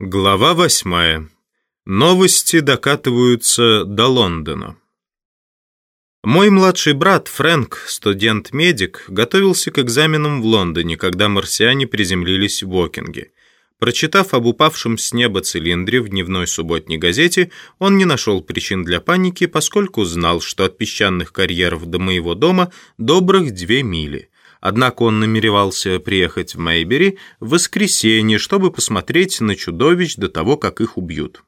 Глава восьмая. Новости докатываются до Лондона. Мой младший брат Фрэнк, студент-медик, готовился к экзаменам в Лондоне, когда марсиане приземлились в Уокинге. Прочитав об упавшем с неба цилиндре в дневной субботней газете, он не нашел причин для паники, поскольку знал, что от песчаных карьеров до моего дома добрых две мили – Однако он намеревался приехать в Мейбери в воскресенье, чтобы посмотреть на чудовищ до того, как их убьют.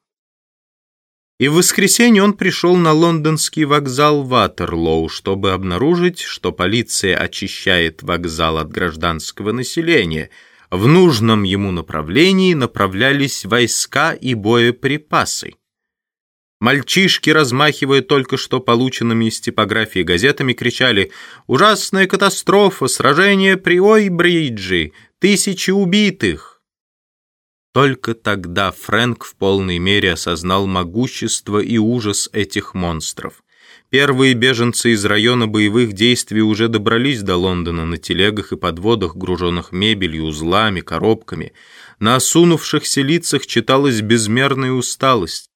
И в воскресенье он пришел на лондонский вокзал Ватерлоу, чтобы обнаружить, что полиция очищает вокзал от гражданского населения. В нужном ему направлении направлялись войска и боеприпасы. Мальчишки, размахивая только что полученными из типографии газетами, кричали «Ужасная катастрофа! Сражение при Ойбриджи! Тысячи убитых!» Только тогда Фрэнк в полной мере осознал могущество и ужас этих монстров. Первые беженцы из района боевых действий уже добрались до Лондона на телегах и подводах, груженных мебелью, узлами, коробками. На осунувшихся лицах читалась безмерная усталость.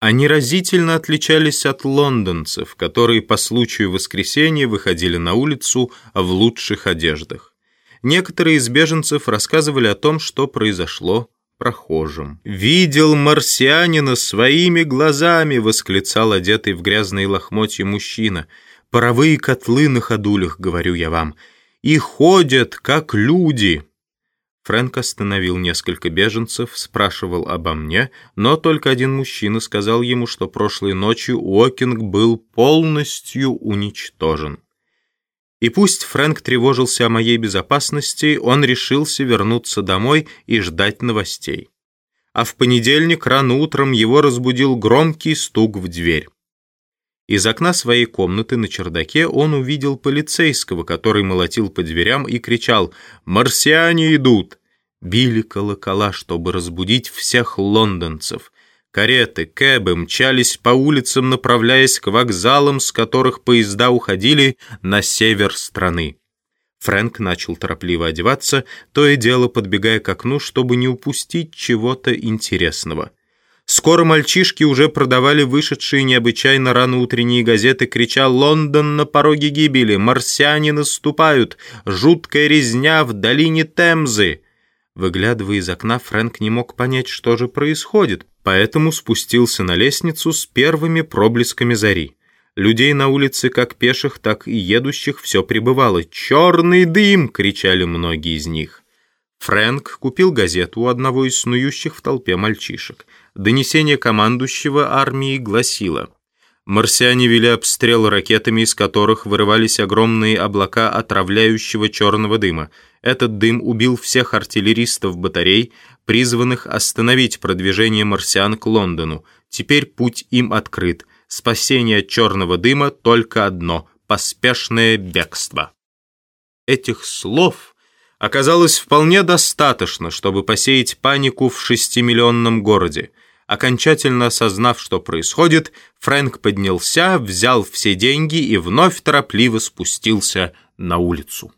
Они разительно отличались от лондонцев, которые по случаю воскресенья выходили на улицу в лучших одеждах. Некоторые из беженцев рассказывали о том, что произошло прохожим. «Видел марсианина своими глазами!» — восклицал одетый в грязные лохмотья мужчина. «Паровые котлы на ходулях, говорю я вам, и ходят, как люди!» Фрэнк остановил несколько беженцев, спрашивал обо мне, но только один мужчина сказал ему, что прошлой ночью Уокинг был полностью уничтожен. И пусть Фрэнк тревожился о моей безопасности, он решился вернуться домой и ждать новостей. А в понедельник рано утром его разбудил громкий стук в дверь. Из окна своей комнаты на чердаке он увидел полицейского, который молотил по дверям и кричал «Марсиане идут!». Били колокола, чтобы разбудить всех лондонцев. Кареты, кэбы мчались по улицам, направляясь к вокзалам, с которых поезда уходили на север страны. Фрэнк начал торопливо одеваться, то и дело подбегая к окну, чтобы не упустить чего-то интересного. Скоро мальчишки уже продавали вышедшие необычайно рано утренние газеты, крича «Лондон на пороге гибели! Марсиане наступают! Жуткая резня в долине Темзы!» Выглядывая из окна, Фрэнк не мог понять, что же происходит, поэтому спустился на лестницу с первыми проблесками зари. Людей на улице, как пеших, так и едущих, все прибывало. «Черный дым!» — кричали многие из них. Фрэнк купил газету у одного из снующих в толпе мальчишек. Донесение командующего армии гласило «Марсиане вели обстрел ракетами, из которых вырывались огромные облака отравляющего черного дыма. Этот дым убил всех артиллеристов батарей, призванных остановить продвижение марсиан к Лондону. Теперь путь им открыт. Спасение от черного дыма только одно — поспешное бегство». Этих слов оказалось вполне достаточно, чтобы посеять панику в шестимиллионном городе. Окончательно осознав, что происходит, Фрэнк поднялся, взял все деньги и вновь торопливо спустился на улицу.